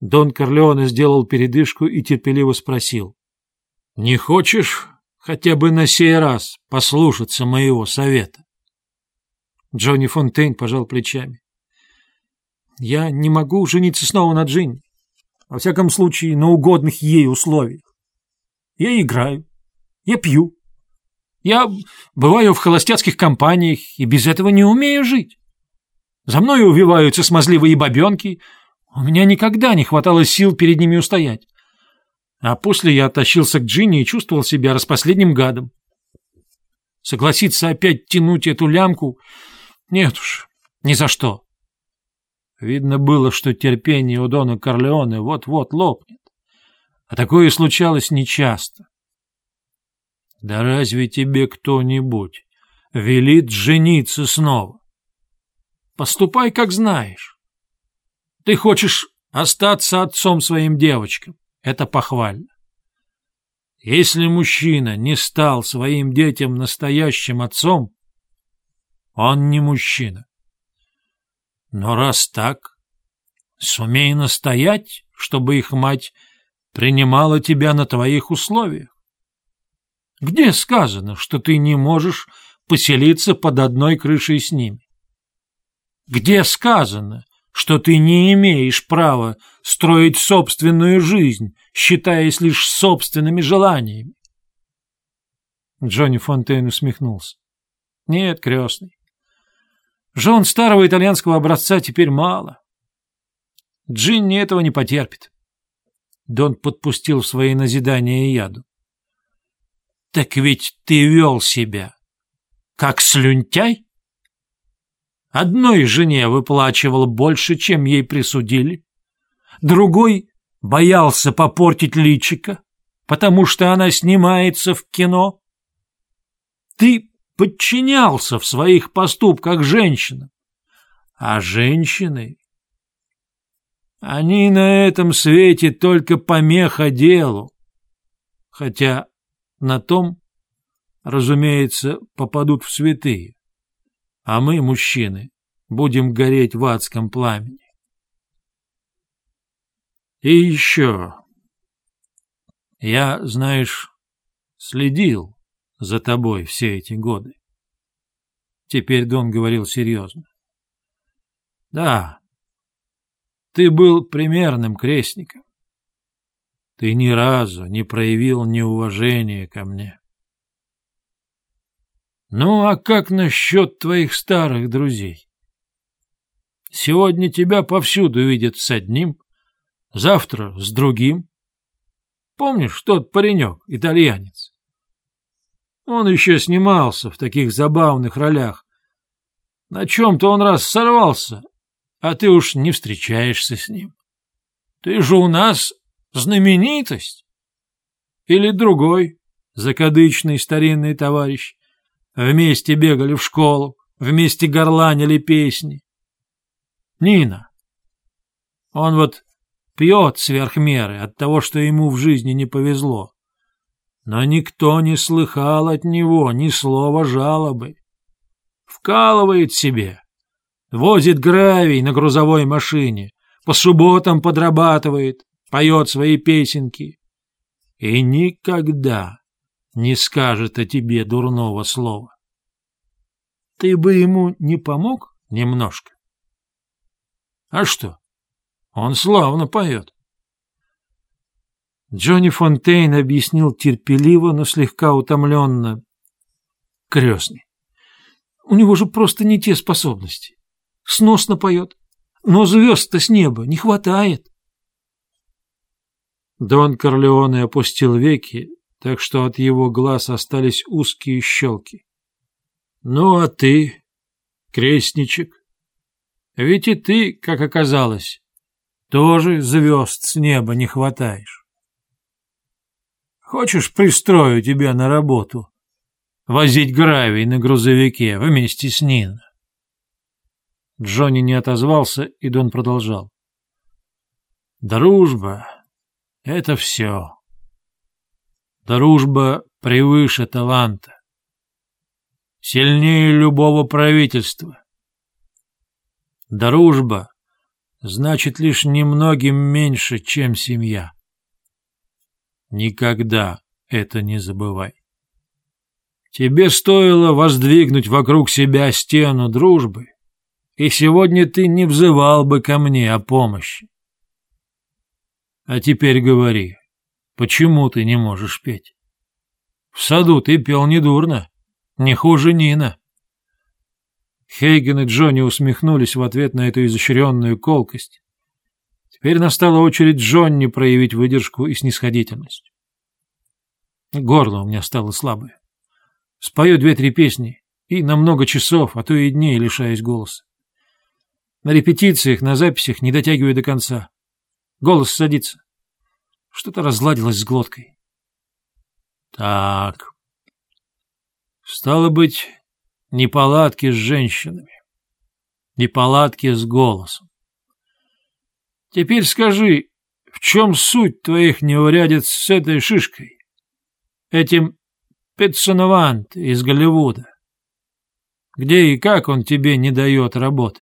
Дон Корлеоне сделал передышку и терпеливо спросил. — Не хочешь хотя бы на сей раз послушаться моего совета? Джонни Фонтейн пожал плечами. — Я не могу жениться снова на Джинни. Во всяком случае, на угодных ей условиях. Я играю, я пью. Я бываю в холостяцких компаниях и без этого не умею жить. За мной увиваются смазливые бабенки. У меня никогда не хватало сил перед ними устоять. А после я оттащился к Джинни и чувствовал себя распоследним гадом. Согласиться опять тянуть эту лямку? Нет уж, ни за что. Видно было, что терпение у Дона Корлеоне вот-вот лопнет. А такое случалось нечасто. Да разве тебе кто-нибудь велит жениться снова? Поступай, как знаешь. Ты хочешь остаться отцом своим девочкам. Это похвально. Если мужчина не стал своим детям настоящим отцом, он не мужчина. Но раз так, сумей настоять, чтобы их мать принимала тебя на твоих условиях. Где сказано, что ты не можешь поселиться под одной крышей с ними? Где сказано, что ты не имеешь права строить собственную жизнь, считаясь лишь собственными желаниями? Джонни Фонтейн усмехнулся. Нет, крестный. Жен старого итальянского образца теперь мало. Джинни этого не потерпит. Дон подпустил в свои назидания яду. Так ведь ты вел себя, как слюнтяй? Одной жене выплачивал больше, чем ей присудили, другой боялся попортить личика, потому что она снимается в кино. Ты подчинялся в своих поступках женщинам, а женщины... Они на этом свете только помеха делу, хотя на том, разумеется, попадут в святые а мы, мужчины, будем гореть в адском пламени. И еще. Я, знаешь, следил за тобой все эти годы. Теперь Дон говорил серьезно. Да, ты был примерным крестником. Ты ни разу не проявил неуважения ко мне. Ну, а как насчет твоих старых друзей? Сегодня тебя повсюду видят с одним, завтра с другим. Помнишь тот паренек, итальянец? Он еще снимался в таких забавных ролях. На чем-то он раз сорвался, а ты уж не встречаешься с ним. Ты же у нас знаменитость. Или другой закадычный старинный товарищ. Вместе бегали в школу, вместе горланили песни. Нина. Он вот пьет сверх меры от того, что ему в жизни не повезло. Но никто не слыхал от него ни слова жалобы. Вкалывает себе, возит гравий на грузовой машине, по субботам подрабатывает, поет свои песенки. И никогда не скажет о тебе дурного слова. Ты бы ему не помог немножко? А что? Он славно поет. Джонни Фонтейн объяснил терпеливо, но слегка утомленно. Крестный. У него же просто не те способности. Сносно поет, но звезд-то с неба не хватает. Дон Корлеоне опустил веки, так что от его глаз остались узкие щелки. — Ну, а ты, крестничек? Ведь и ты, как оказалось, тоже звезд с неба не хватаешь. Хочешь, пристрою тебя на работу, возить гравий на грузовике вместе с Ниной? Джонни не отозвался, и Дон продолжал. Дружба — это все. Дружба превыше таланта. Сильнее любого правительства. Дружба значит лишь немногим меньше, чем семья. Никогда это не забывай. Тебе стоило воздвигнуть вокруг себя стену дружбы, и сегодня ты не взывал бы ко мне о помощи. А теперь говори, почему ты не можешь петь? В саду ты пел недурно, не хуже Нина. Хейген и Джонни усмехнулись в ответ на эту изощренную колкость. Теперь настала очередь Джонни проявить выдержку и снисходительность. Горло у меня стало слабое. Спою две-три песни, и на много часов, а то и дней лишаюсь голоса. На репетициях, на записях не дотягиваю до конца. Голос садится. Что-то разладилось с глоткой. Так. Стало быть, неполадки с женщинами. Неполадки с голосом. Теперь скажи, в чем суть твоих неурядиц с этой шишкой? Этим Петсоновант из Голливуда. Где и как он тебе не дает работать?